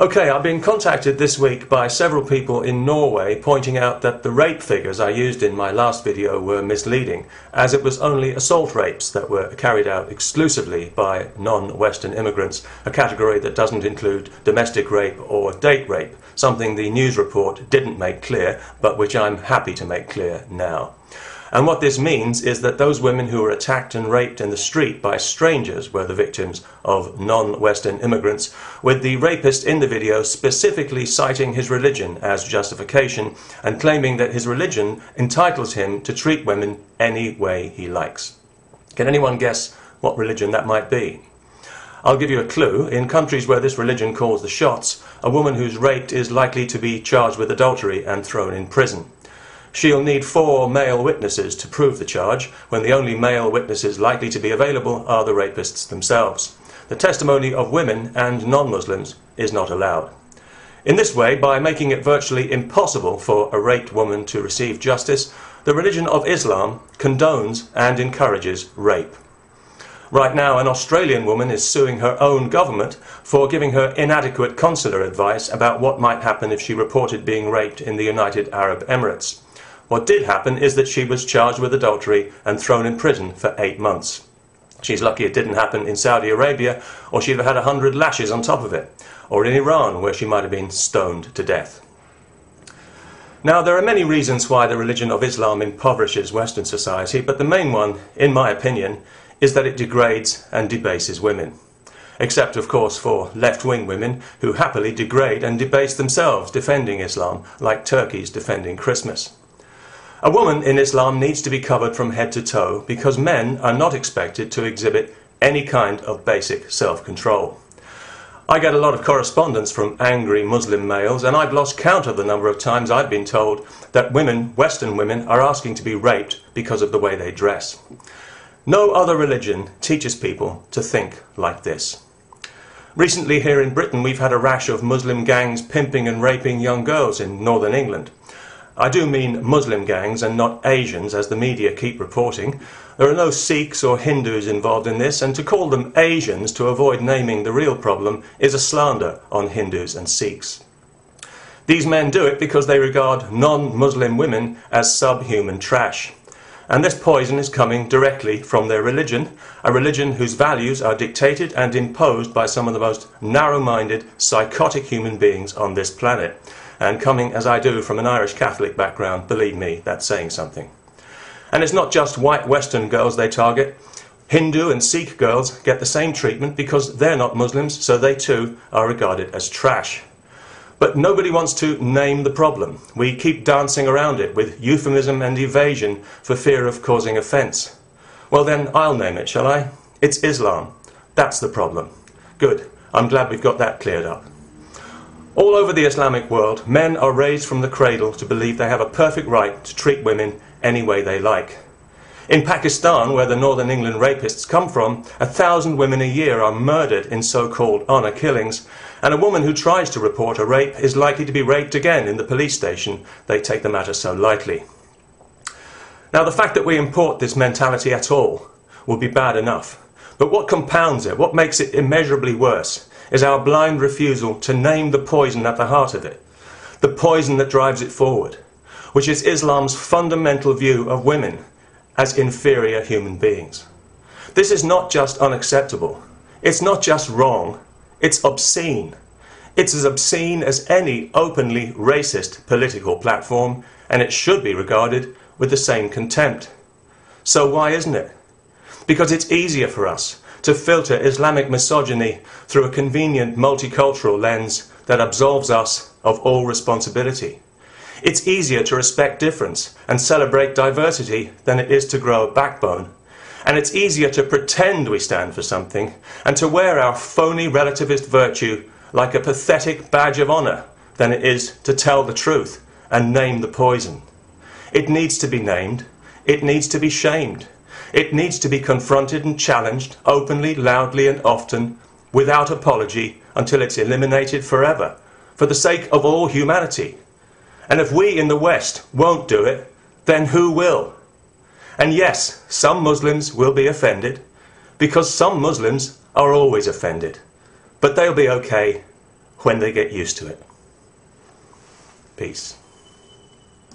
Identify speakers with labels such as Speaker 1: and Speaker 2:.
Speaker 1: Okay, I've been contacted this week by several people in Norway pointing out that the rape figures I used in my last video were misleading, as it was only assault rapes that were carried out exclusively by non-Western immigrants, a category that doesn't include domestic rape or date rape, something the news report didn't make clear, but which I'm happy to make clear now. And what this means is that those women who were attacked and raped in the street by strangers were the victims of non Western immigrants, with the rapist in the video specifically citing his religion as justification and claiming that his religion entitles him to treat women any way he likes. Can anyone guess what religion that might be? I'll give you a clue. In countries where this religion calls the shots, a woman who's raped is likely to be charged with adultery and thrown in prison. She'll need four male witnesses to prove the charge, when the only male witnesses likely to be available are the rapists themselves. The testimony of women and non Muslims is not allowed. In this way, by making it virtually impossible for a raped woman to receive justice, the religion of Islam condones and encourages rape. Right now, an Australian woman is suing her own government for giving her inadequate consular advice about what might happen if she reported being raped in the United Arab Emirates. What did happen is that she was charged with adultery and thrown in prison for eight months. She's lucky it didn't happen in Saudi Arabia, or she'd have had a hundred lashes on top of it, or in Iran, where she might have been stoned to death. Now, there are many reasons why the religion of Islam impoverishes Western society, but the main one, in my opinion, is that it degrades and debases women. Except, of course, for left wing women who happily degrade and debase themselves defending Islam, like turkeys defending Christmas. A woman in Islam needs to be covered from head to toe because men are not expected to exhibit any kind of basic self control. I get a lot of correspondence from angry Muslim males, and I've lost count of the number of times I've been told that women, Western women, are asking to be raped because of the way they dress. No other religion teaches people to think like this. Recently, here in Britain, we've had a rash of Muslim gangs pimping and raping young girls in northern England. I do mean Muslim gangs and not Asians, as the media keep reporting. There are no Sikhs or Hindus involved in this, and to call them Asians to avoid naming the real problem is a slander on Hindus and Sikhs. These men do it because they regard non Muslim women as subhuman trash. And this poison is coming directly from their religion, a religion whose values are dictated and imposed by some of the most narrow minded, psychotic human beings on this planet. And coming as I do from an Irish Catholic background, believe me, that's saying something. And it's not just white Western girls they target. Hindu and Sikh girls get the same treatment because they're not Muslims, so they too are regarded as trash. But nobody wants to name the problem. We keep dancing around it with euphemism and evasion for fear of causing offence. Well, then I'll name it, shall I? It's Islam. That's the problem. Good. I'm glad we've got that cleared up. All over the Islamic world, men are raised from the cradle to believe they have a perfect right to treat women any way they like. In Pakistan, where the Northern England rapists come from, a thousand women a year are murdered in so called honour killings, and a woman who tries to report a rape is likely to be raped again in the police station. They take the matter so lightly. Now, the fact that we import this mentality at all would be bad enough. But what compounds it, what makes it immeasurably worse, is our blind refusal to name the poison at the heart of it, the poison that drives it forward, which is Islam's fundamental view of women as inferior human beings. This is not just unacceptable, it's not just wrong, it's obscene. It's as obscene as any openly racist political platform, and it should be regarded with the same contempt. So, why isn't it? Because it's easier for us to filter Islamic misogyny through a convenient multicultural lens that absolves us of all responsibility. It's easier to respect difference and celebrate diversity than it is to grow a backbone. And it's easier to pretend we stand for something and to wear our phony relativist virtue like a pathetic badge of honour than it is to tell the truth and name the poison. It needs to be named, it needs to be shamed. It needs to be confronted and challenged openly, loudly, and often, without apology, until it's eliminated forever, for the sake of all humanity. And if we in the West won't do it, then who will? And yes, some Muslims will be offended, because some Muslims are always offended. But they'll be okay. when they get used to it. Peace.